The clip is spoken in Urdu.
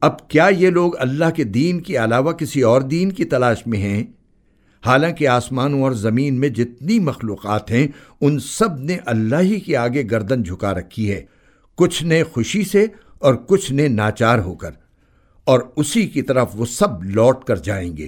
اب کیا یہ لوگ اللہ کے دین کے علاوہ کسی اور دین کی تلاش میں ہیں؟ حالانکہ آسمانوں اور زمین میں جتنی مخلوقات ہیں، ان سب نے اللہ ہی کے آگے گردن جھکا رکھی ہے۔ کچھ نے خوشی سے اور کچھ نے ناچار ہو کر۔ اور اسی کی طرف وہ سب لوٹ کر جائیں گے۔